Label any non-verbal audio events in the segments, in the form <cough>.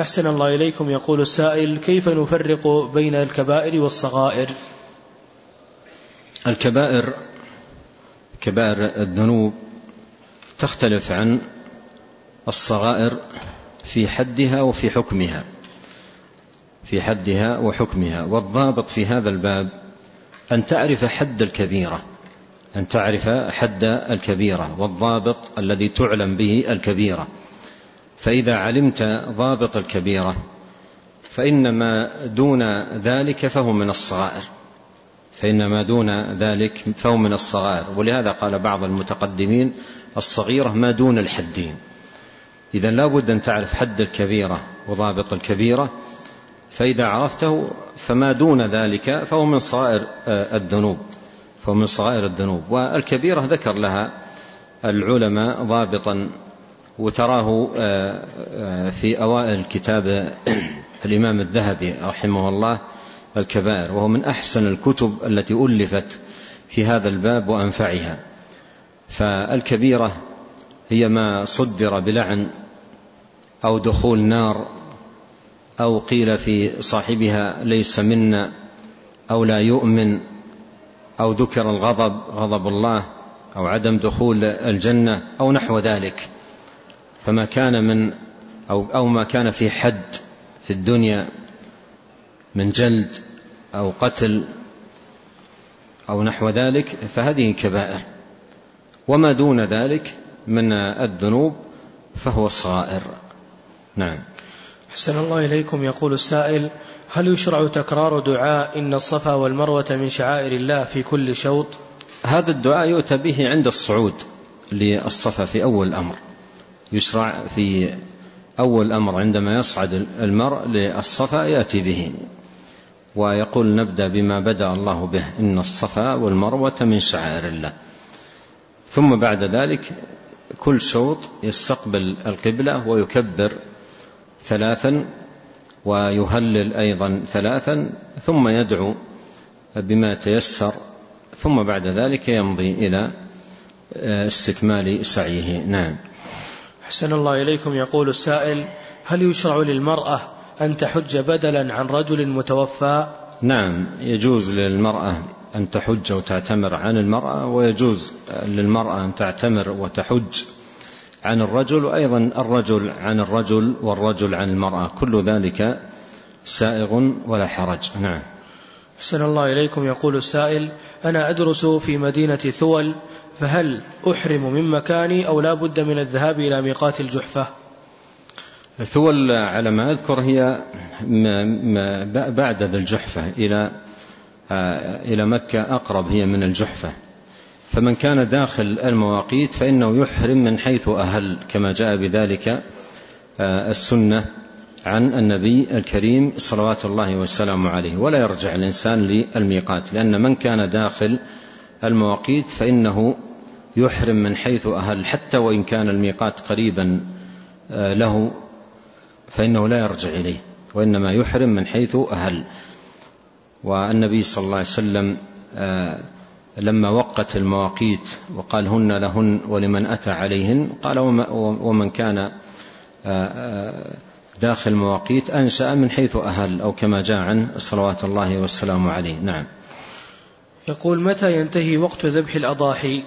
أحسن الله إليكم يقول السائل كيف نفرق بين الكبائر والصغائر؟ الكبائر كبائر الذنوب تختلف عن الصغائر في حدها وفي حكمها في حدها وحكمها. والضابط في هذا الباب أن تعرف حد الكبيرة أن تعرف حد الكبيرة والضابط الذي تعلم به الكبيرة. فإذا علمت ضابط الكبيرة فإن ما دون ذلك فهو من الصغائر. فإن ما دون ذلك فهو من الصغائر. ولهذا قال بعض المتقدمين الصغيرة ما دون الحدين. إذا لا بد أن تعرف حد الكبيرة وضابط الكبيرة فإذا عرفته فما دون ذلك فهو من صغائر الذنوب. فهو من صغائر الذنوب. والكبيرة ذكر لها العلماء ضابطا وتراه في أوائل كتاب <clears throat> الإمام الذهبي رحمه الله الكبائر وهو من أحسن الكتب التي ألفت في هذا الباب وأنفعها. فالكبيرة هي ما صدر بلعن أو دخول نار أو قيل في صاحبها ليس منا أو لا يؤمن أو ذكر الغضب غضب الله أو عدم دخول الجنة أو نحو ذلك. فما كان من أو, أو ما كان في حد في الدنيا من جلد أو قتل أو نحو ذلك فهذه كبائر. وما دون ذلك من الذنوب فهو صغائر نعم. حسن الله إليكم. يقول السائل هل يشرع تكرار دعاء إن الصفا والمروة من شعائر الله في كل شوط؟ هذا الدعاء يؤتى به عند الصعود للصفا في أول الأمر. يشرع في أول الأمر عندما يصعد المرء للصفا يأتي به. ويقول نبدأ بما بدأ الله به. إن الصفا والمروة من شعائر الله. ثم بعد ذلك كل شوط يستقبل القبلة ويكبر ثلاثا ويهلل أيضا ثلاثا ثم يدعو بما تيسر. ثم بعد ذلك يمضي إلى استكمال سعيه. نعم. حسن الله إليكم. يقول السائل هل يشرع للمرأة أن تحج بدلا عن رجل متوفى؟ نعم يجوز للمرأة أن تحج وتعتمر عن المرأة ويجوز للمرأة أن تعتمر وتحج عن الرجل وأيضا الرجل عن الرجل والرجل عن المرأة. كل ذلك سائغ ولا حرج. نعم. حسن الله إليكم. يقول السائل أنا أدرس في مدينة ثول فهل أحرم من مكاني أو لا بد من الذهاب إلى ميقات الجحفة؟ ثول على ما أذكر هي بعد ذا الجحفة إلى إلى مكة أقرب هي من الجحفة. فمن كان داخل المواقيت فإنه يحرم من حيث أهل كما جاء بذلك السنة. عن النبي الكريم صلوات الله وسلامه عليه ولا يرجع الإنسان للميقات لأن من كان داخل المواقيت فإنه يحرم من حيث أهل حتى وإن كان الميقات قريبا له فإنه لا يرجع إليه وإنما يحرم من حيث أهل. والنبي صلى الله عليه وسلم لما وقت المواقيت وقال هن لهن ولمن أتى عليهن قال ومن كان داخل مواقيت أنشأ من حيث أهل أو كما جاء عنه صلوات الله والسلام عليه. نعم. يقول متى ينتهي وقت ذبح الأضاحي؟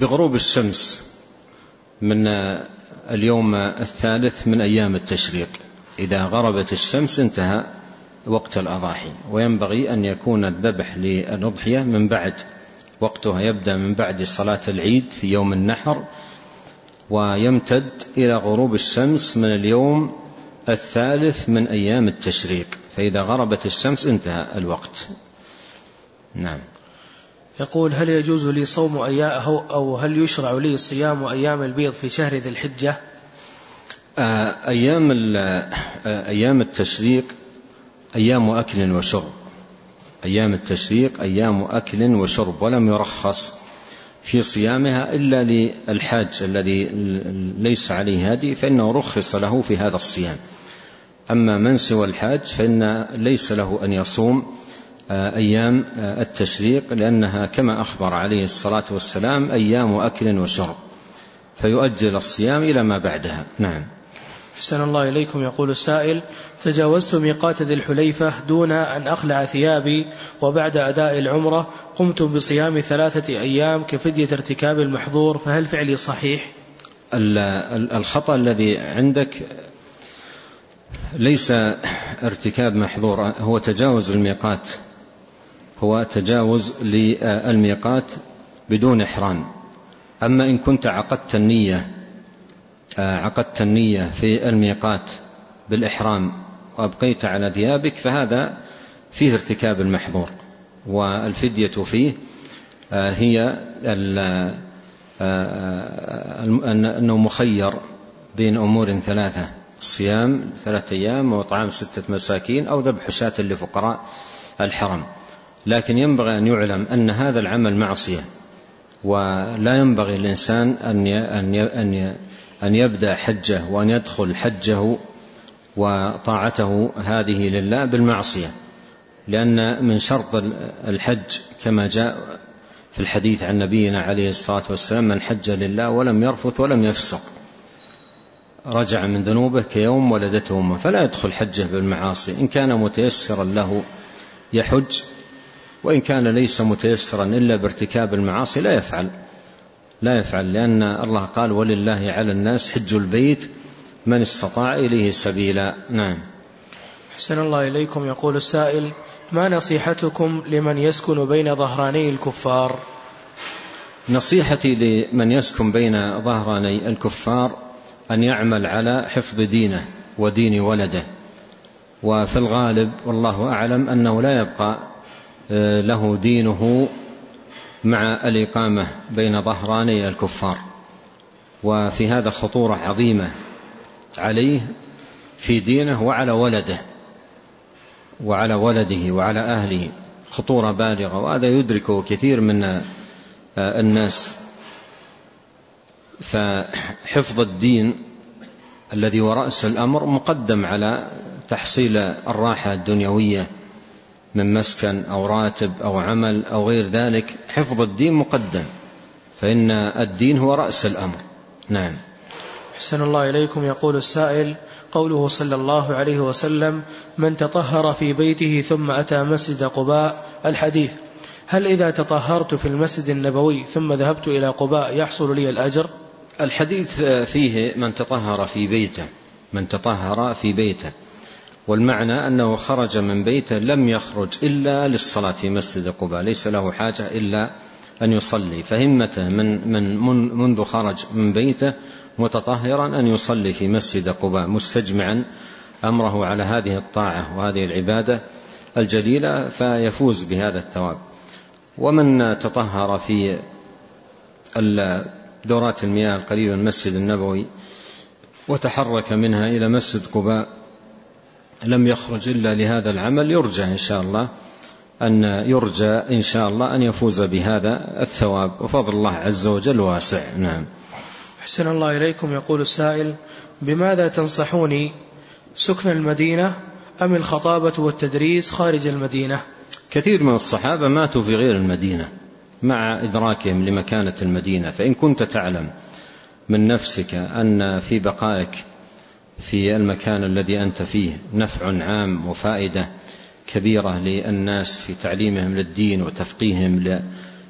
بغروب الشمس من اليوم الثالث من أيام التشريق. إذا غربت الشمس انتهى وقت الأضاحي. وينبغي أن يكون الذبح للأضحية من بعد وقتها يبدأ من بعد صلاة العيد في يوم النحر ويمتد إلى غروب الشمس من اليوم الثالث من أيام التشريق فإذا غربت الشمس انتهى الوقت. نعم. يقول هل يجوز لي صوم أيام أو هل يشرع لي صيام أيام البيض في شهر ذي الحجة؟ أيام أيام التشريق أيام أكل وشرب. أيام التشريق أيام أكل وشرب ولم يرخص. في صيامها إلا للحاج الذي ليس عليه هدي فإنه رخص له في هذا الصيام. أما من سوى الحاج فإن ليس له أن يصوم أيام التشريق لأنها كما أخبر عليه الصلاة والسلام أيام أكل وشرب. فيؤجل الصيام إلى ما بعدها. نعم. أحسن الله إليكم يقول السائل تجاوزت ميقات ذي الحليفة دون أن أخلع ثيابي وبعد أداء العمرة قمت بصيام ثلاثة أيام كفدية ارتكاب المحظور فهل فعلي صحيح؟ الخطأ الذي عندك ليس ارتكاب محظور هو تجاوز الميقات هو تجاوز للميقات بدون إحرام أما إن كنت عقدت النية عقدت النية في الميقات بالإحرام وأبقيت على ثيابك فهذا فيه ارتكاب المحظور والفدية فيه هي أنه مخير بين أمور ثلاثة صيام ثلاثة أيام وإطعام ستة مساكين أو ذبح شاة لفقراء الحرم. لكن ينبغي أن يعلم أن هذا العمل معصية ولا ينبغي الإنسان أن أن أن يبدأ حجه وأن يدخل حجه وطاعته هذه لله بالمعصية لأن من شرط الحج كما جاء في الحديث عن نبينا عليه الصلاة والسلام من حج لله ولم يرفث ولم يفسق رجع من ذنوبه كيوم ولدته أمه فلا يدخل حجه بالمعاصي إن كان متيسرا له يحج وإن كان ليس متيسرا إلا بارتكاب المعاصي لا يفعل. لا يفعل لأن الله قال ولله على الناس حج البيت من استطاع إليه سبيلا. نعم. حسن الله إليكم. يقول السائل ما نصيحتكم لمن يسكن بين ظهراني الكفار؟ نصيحتي لمن يسكن بين ظهراني الكفار أن يعمل على حفظ دينه ودين ولده. وفي الغالب والله أعلم أنه لا يبقى آه، له دينه مع الإقامة بين ظهراني الكفار. وفي هذا خطورة عظيمة عليه في دينه وعلى ولده وعلى ولده وعلى أهله. خطورة بالغة وهذا يدركه كثير من الناس. فحفظ الدين الذي هو رأس الأمر مقدم على تحصيل الراحة الدنيوية من مسكن أو راتب أو عمل أو غير ذلك حفظ الدين مقدم. فإن الدين هو رأس الأمر. نعم. أحسن الله إليكم يقول السائل قوله صلى الله عليه وسلم من تطهر في بيته ثم أتى مسجد قباء. الحديث هل إذا تطهرت في المسجد النبوي ثم ذهبت إلى قباء يحصل لي الأجر؟ الحديث فيه من تطهر في بيته من تطهر في بيته. والمعنى أنه خرج من بيته لم يخرج إلا للصلاة في مسجد قباء ليس له حاجة إلا أن يصلي. فهمته من, من منذ خرج من بيته متطهرا أن يصلي في مسجد قباء مستجمعا أمره على هذه الطاعة وهذه العبادة الجليلة فيفوز بهذا الثواب. ومن تطهر في دورات المياه القريبة من المسجد النبوي وتحرك منها إلى مسجد قباء لم يخرج إلا لهذا العمل. يرجى إن شاء الله أن يرجى إن شاء الله أن يفوز بهذا الثواب. وفضل الله عز وجل واسع. نعم. أحسن الله إليكم. يقول السائل بماذا تنصحوني؟ سكن المدينة أم الخطابة والتدريس خارج المدينة؟ كثير من الصحابة ماتوا في غير المدينة مع إدراكهم لمكانة المدينة. فإن كنت تعلم من نفسك أن في بقائك في المكان الذي أنت فيه. نفع عام وفائدة كبيرة للناس في تعليمهم للدين وتفقيههم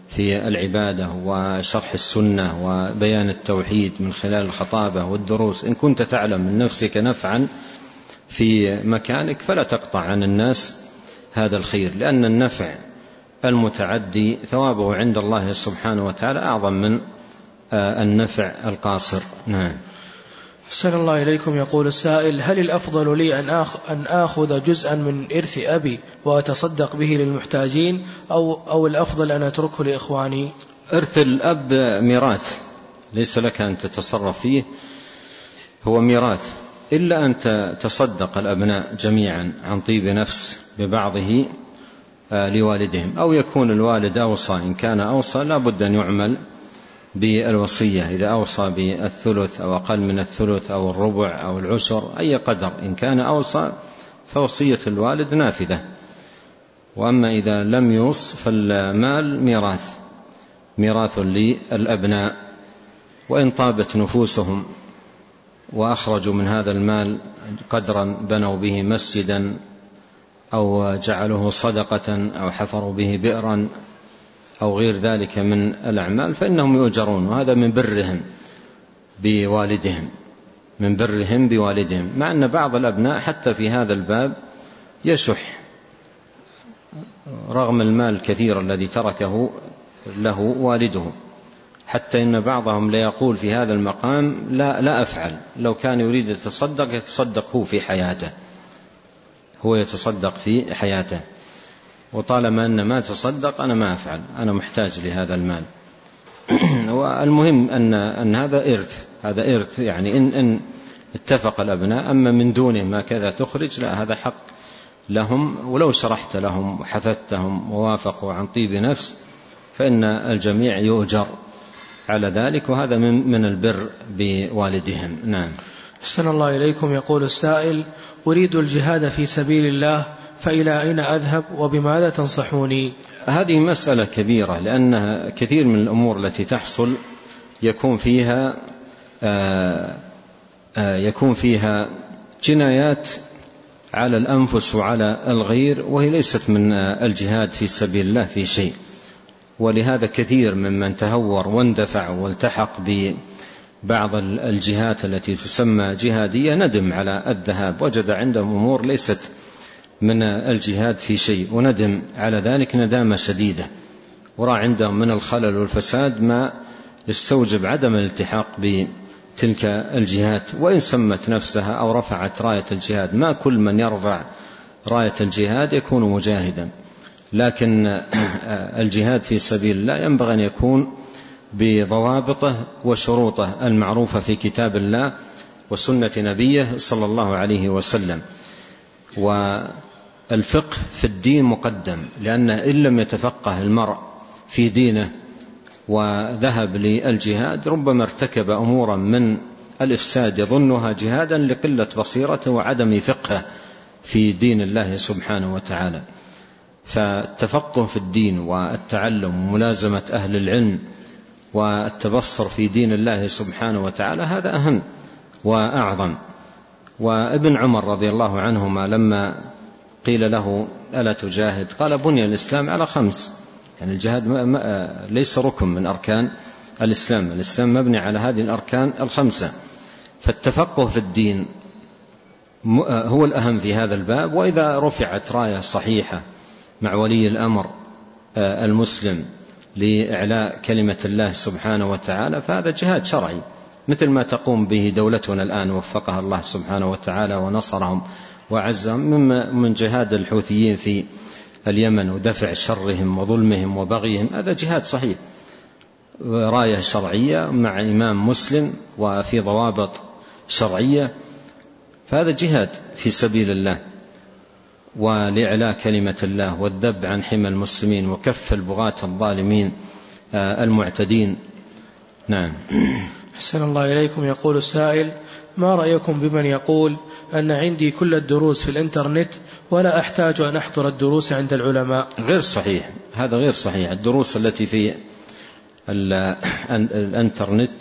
في العبادة وشرح السنة وبيان التوحيد من خلال الخطابة والدروس. إن كنت تعلم من نفسك نفعا في مكانك فلا تقطع عن الناس هذا الخير لأن النفع المتعدي ثوابه عند الله سبحانه وتعالى أعظم من آه، النفع القاصر. نعم. أحسن الله إليكم. يقول السائل هل الأفضل لي أن أن آخذ جزءا من إرث أبي وأتصدق به للمحتاجين أو أو الأفضل أن أتركه لإخواني؟ إرث الأب ميراث. ليس لك أن تتصرف فيه هو ميراث. إلا أن تصدق الأبناء جميعا عن طيب نفس ببعضه آه، لوالدهم. أو يكون الوالد أوصى إن كان أوصى لا بد أن يعمل بالوصية إذا أوصى بالثلث أو أقل من الثلث أو الربع أو العشر أي قدر إن كان أوصى فوصية الوالد نافذة. وأما إذا لم يوص فالمال ميراث ميراث للأبناء. وإن طابت نفوسهم وأخرجوا من هذا المال قدرا بنوا به مسجدا أو جعلوه صدقة أو حفروا به بئرا أو غير ذلك من الأعمال فإنهم يؤجرون وهذا من برهم بوالدهم من برهم بوالدهم مع أن بعض الأبناء حتى في هذا الباب يشح رغم المال الكثير الذي تركه له والده حتى إن بعضهم ليقول في هذا المقام لا, لا أفعل لو كان يريد يتصدق يتصدق هو في حياته هو يتصدق في حياته. وطالما أن ما تصدق أنا ما أفعل أنا محتاج لهذا المال. <clears throat> والمهم أن, أن هذا إرث هذا إرث يعني إن, إن اتفق الأبناء أما من دونه ما كذا تخرج لا هذا حق لهم. ولو شرحت لهم وحثثتهم ووافقوا عن طيب نفس فإن الجميع يؤجر على ذلك وهذا من, من البر بوالدهم. نعم. أحسن الله إليكم يقول السائل أريد الجهاد في سبيل الله فإلى أين أذهب وبماذا تنصحوني؟ هذه مسألة كبيرة لأنها كثير من الأمور التي تحصل يكون فيها آآ آآ يكون فيها جنايات على الأنفس وعلى الغير وهي ليست من الجهاد في سبيل الله في شيء. ولهذا كثير ممن تهور واندفع والتحق ببعض الجهات التي تسمى جهادية ندم على الذهاب. وجد عندهم أمور ليست من الجهاد في شيء وندم على ذلك ندامة شديدة. ورأى عندهم من الخلل والفساد ما يستوجب عدم الالتحاق بتلك الجهات. وإن سمت نفسها أو رفعت راية الجهاد ما كل من يرفع راية الجهاد يكون مجاهدا. لكن <clears throat> الجهاد في سبيل الله ينبغي أن يكون بضوابطه وشروطه المعروفة في كتاب الله وسنة نبيه صلى الله عليه وسلم. والفقه في الدين مقدم لأن إن لم يتفقه المرء في دينه وذهب للجهاد ربما ارتكب أمورا من الإفساد يظنها جهادا لقلة بصيرته وعدم فقهه في دين الله سبحانه وتعالى. فالتفقه في الدين والتعلم وملازمة أهل العلم والتبصر في دين الله سبحانه وتعالى هذا أهم وأعظم. وابن عمر رضي الله عنهما لما قيل له ألا تجاهد؟ قال بني الإسلام على خمس. يعني الجهاد ليس ركن من أركان الإسلام الإسلام مبني على هذه الأركان الخمسة. فالتفقه في الدين هو الأهم في هذا الباب وإذا رفعت راية صحيحة مع ولي الأمر آه، المسلم لإعلاء كلمة الله سبحانه وتعالى فهذا جهاد شرعي مثل ما تقوم به دولتنا الآن وفقها الله سبحانه وتعالى ونصرهم وعزهم من جهاد الحوثيين في اليمن ودفع شرهم وظلمهم وبغيهم. هذا جهاد صحيح. راية شرعية مع إمام مسلم وفي ضوابط شرعية. فهذا جهاد في سبيل الله ولإعلاء كلمة الله والذب عن حمى المسلمين وكف البغاة الظالمين آه، المعتدين. نعم. <clears throat> أحسن الله إليكم. يقول السائل ما رأيكم بمن يقول أن عندي كل الدروس في الإنترنت ولا أحتاج أن أحضر الدروس عند العلماء؟ غير صحيح. هذا غير صحيح. الدروس التي في الإنترنت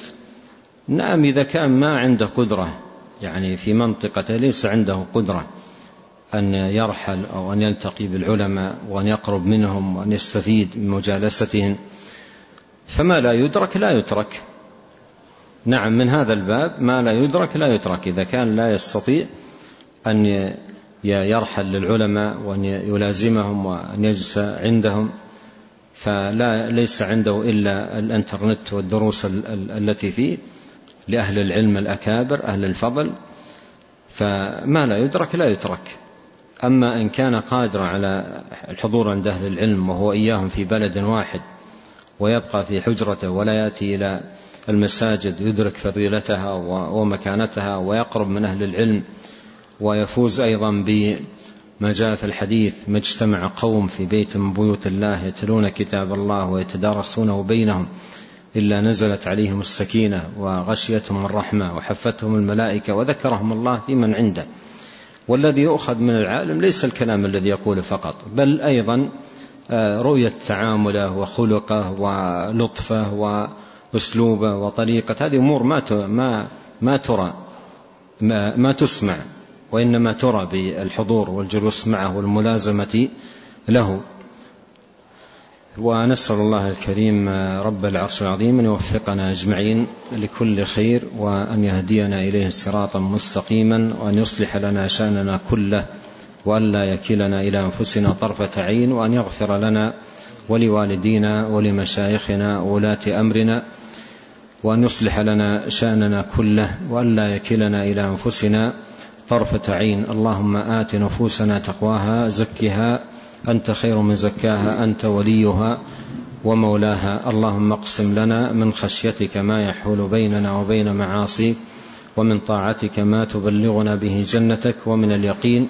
نعم إذا كان ما عنده قدرة يعني في منطقته ليس عنده قدرة أن يرحل أو أن يلتقي بالعلماء وأن يقرب منهم وأن يستفيد من مجالستهم. فما لا يدرك لا يترك. نعم من هذا الباب ما لا يدرك لا يترك. إذا كان لا يستطيع أن يرحل للعلماء وأن يلازمهم وأن يجلس عندهم فلا ليس عنده إلا الإنترنت والدروس التي فيه لأهل العلم الأكابر أهل الفضل. فما لا يدرك لا يترك. أما إن كان قادرا على الحضور عند أهل العلم وهو إياهم في بلد واحد ويبقى في حجرته ولا يأتي إلى المساجد يدرك فضيلتها ومكانتها ويقرب من أهل العلم ويفوز أيضا بما جاء في الحديث ما اجتمع قوم في بيت من بيوت الله يتلون كتاب الله ويتدارسونه بينهم إلا نزلت عليهم السكينة وغشيتهم الرحمة وحفتهم الملائكة وذكرهم الله في من عنده. والذي يؤخذ من العالم ليس الكلام الذي يقوله فقط بل أيضا آه، رؤية تعامله وخلقه ولطفه وأسلوبه وطريقة. هذه أمور ما ما ما ترى ما, ما تسمع وإنما ترى بالحضور والجلوس معه والملازمة له. ونسأل الله الكريم رب العرش العظيم أن يوفقنا أجمعين لكل خير وأن يهدينا إليه صراطا مستقيما وأن يصلح لنا شأننا كله وأن لا يكلنا إلى أنفسنا طرفة عين وأن يغفر لنا ولوالدينا ولمشايخنا وولاة أمرنا وأن يصلح لنا شأننا كله وأن لا يكلنا إلى أنفسنا طرفة عين. اللهم آت نفوسنا تقواها زكها أنت خير من زكاها أنت وليها ومولاها. اللهم اقسم لنا من خشيتك ما يحول بيننا وبين معاصيك ومن طاعتك ما تبلغنا به جنتك ومن اليقين